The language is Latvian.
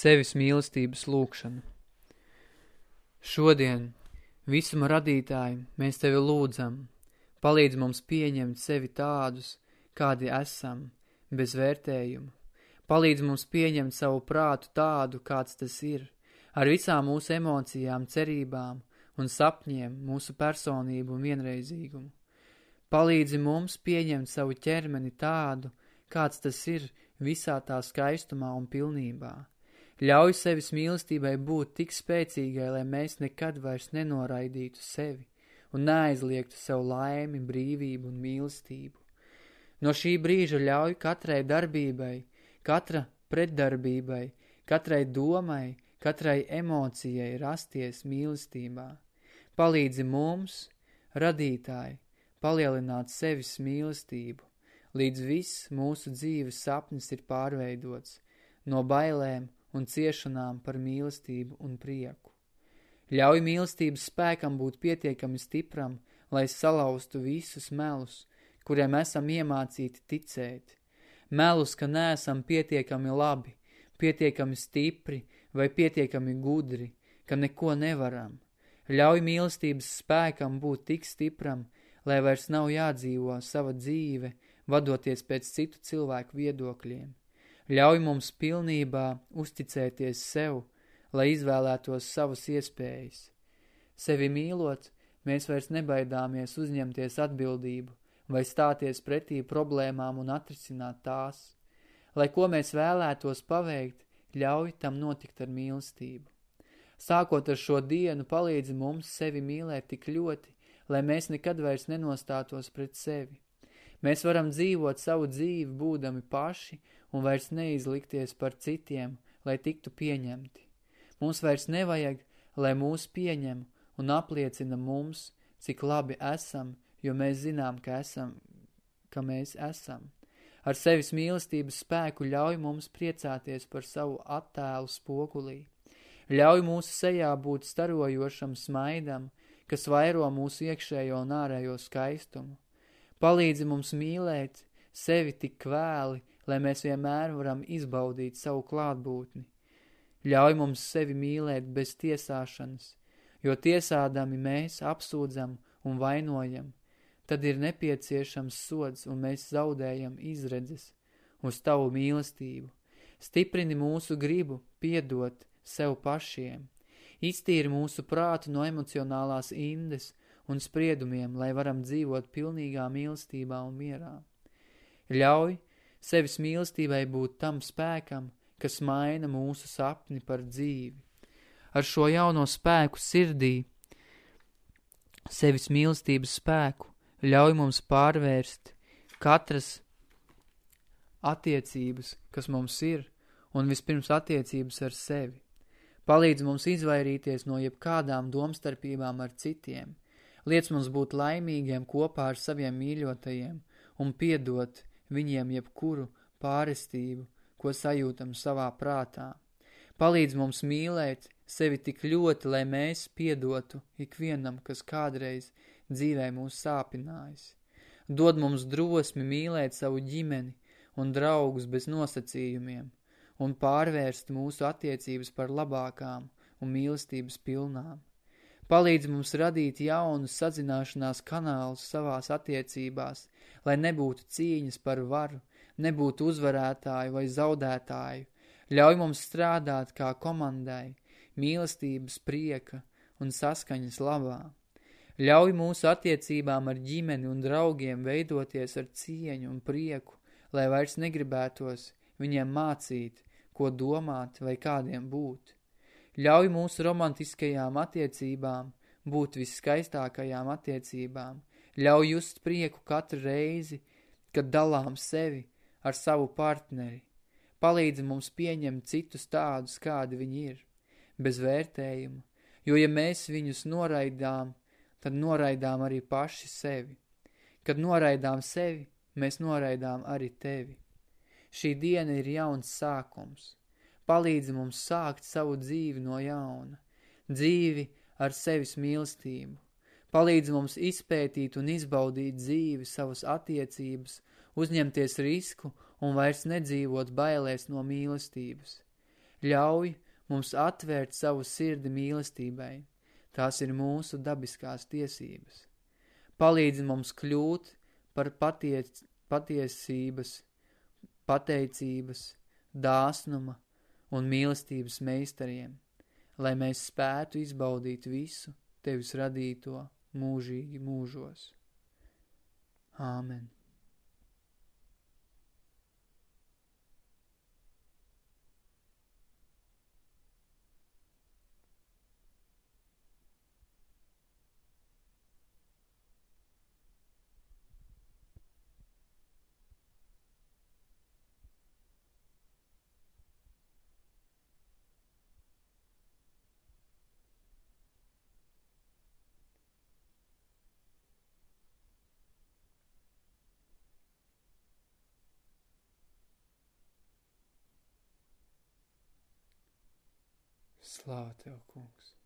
Sevis mīlestības lūkšana. Šodien, visuma radītāji, mēs tevi lūdzam, palīdz mums pieņemt sevi tādus, kādi esam, bez vērtējuma. Palīdz mums pieņemt savu prātu tādu, kāds tas ir, ar visām mūsu emocijām, cerībām un sapņiem, mūsu personību un vienreizīgumu. Palīdzi mums pieņemt savu ķermeni tādu, kāds tas ir visā tā skaistumā un pilnībā Ļauj sevis mīlestībai būt tik spēcīgai, lai mēs nekad vairs nenoraidītu sevi un neaizliegtu sev laimi, brīvību un mīlestību. No šī brīža ļauj katrai darbībai, katra pretdarbībai, katrai domai, katrai emocijai rasties mīlestībā. Palīdzi mums, radītāji, palielināt sevis mīlestību, līdz viss mūsu dzīves sapnis ir pārveidots, no bailēm un ciešanām par mīlestību un prieku. Ļauj mīlestības spēkam būt pietiekami stipram, lai salauztu visus melus, kuriem esam iemācīti ticēt. Melus, ka neesam pietiekami labi, pietiekami stipri vai pietiekami gudri, ka neko nevaram. Ļauj mīlestības spēkam būt tik stipram, lai vairs nav jādzīvo sava dzīve, vadoties pēc citu cilvēku viedokļiem. Ļauj mums pilnībā uzticēties sev, lai izvēlētos savas iespējas. Sevi mīlot, mēs vairs nebaidāmies uzņemties atbildību vai stāties pretī problēmām un atrisināt tās. Lai ko mēs vēlētos paveikt, ļauj tam notikt ar mīlestību. Sākot ar šo dienu, palīdzi mums sevi mīlēt tik ļoti, lai mēs nekad vairs nenostātos pret sevi. Mēs varam dzīvot savu dzīvi būdami paši un vairs neizlikties par citiem, lai tiktu pieņemti. Mums vairs nevajag, lai mūs pieņem un apliecina mums, cik labi esam, jo mēs zinām, ka, esam, ka mēs esam. Ar sevis mīlestības spēku ļauj mums priecāties par savu attēlu spogulī. Ļauj mūsu sejā būt starojošam smaidam, kas vairo mūsu iekšējo un ārējo skaistumu. Palīdzi mums mīlēt sevi tik kvēli, lai mēs vienmēr varam izbaudīt savu klātbūtni. Ļauj mums sevi mīlēt bez tiesāšanas, jo tiesādami mēs apsūdzam un vainojam, tad ir nepieciešams sods un mēs zaudējam izredzes uz tavu mīlestību. Stiprini mūsu gribu piedot sev pašiem, iztīri mūsu prātu no emocionālās indes un spriedumiem, lai varam dzīvot pilnīgā mīlestībā un mierā. Ļauj sevis mīlestībai būt tam spēkam, kas maina mūsu sapni par dzīvi. Ar šo jauno spēku sirdī, sevis mīlestības spēku, ļauj mums pārvērst katras attiecības, kas mums ir, un vispirms attiecības ar sevi. Palīdz mums izvairīties no jebkādām domstarpībām ar citiem, Liec mums būt laimīgiem kopā ar saviem mīļotajiem un piedot viņiem jebkuru pārestību, ko sajūtam savā prātā. Palīdz mums mīlēt sevi tik ļoti, lai mēs piedotu ikvienam, kas kādreiz dzīvē mūs sāpinājis. Dod mums drosmi mīlēt savu ģimeni un draugus bez nosacījumiem un pārvērst mūsu attiecības par labākām un mīlestības pilnām. Palīdz mums radīt jaunus sazināšanās kanālus savās attiecībās, lai nebūtu cīņas par varu, nebūtu uzvarētāju vai zaudētāju. Ļauj mums strādāt kā komandai, mīlestības prieka un saskaņas labā. Ļauj mūsu attiecībām ar ģimeni un draugiem veidoties ar cieņu un prieku, lai vairs negribētos viņiem mācīt, ko domāt vai kādiem būt. Ļauj mūsu romantiskajām attiecībām būt viskaistākajām attiecībām. Ļauj just prieku katru reizi, kad dalām sevi ar savu partneri. Palīdzi mums pieņemt citus tādus, kādi viņi ir, bez vērtējuma, jo ja mēs viņus noraidām, tad noraidām arī paši sevi. Kad noraidām sevi, mēs noraidām arī tevi. Šī diena ir jauns sākums – palīdzi mums sākt savu dzīvi no jauna, dzīvi ar sevis mīlestību. Palīdzi mums izpētīt un izbaudīt dzīvi, savas attiecības, uzņemties risku un vairs nedzīvot bailēs no mīlestības. Ļauj mums atvērt savu sirdi mīlestībai. Tās ir mūsu dabiskās tiesības. Palīdzi mums kļūt par paties, patiesības, pateicības, dāsnuma un mīlestības meistariem, lai mēs spētu izbaudīt visu tevis radīto mūžīgi mūžos. Āmen. Slāva Tev, kungs!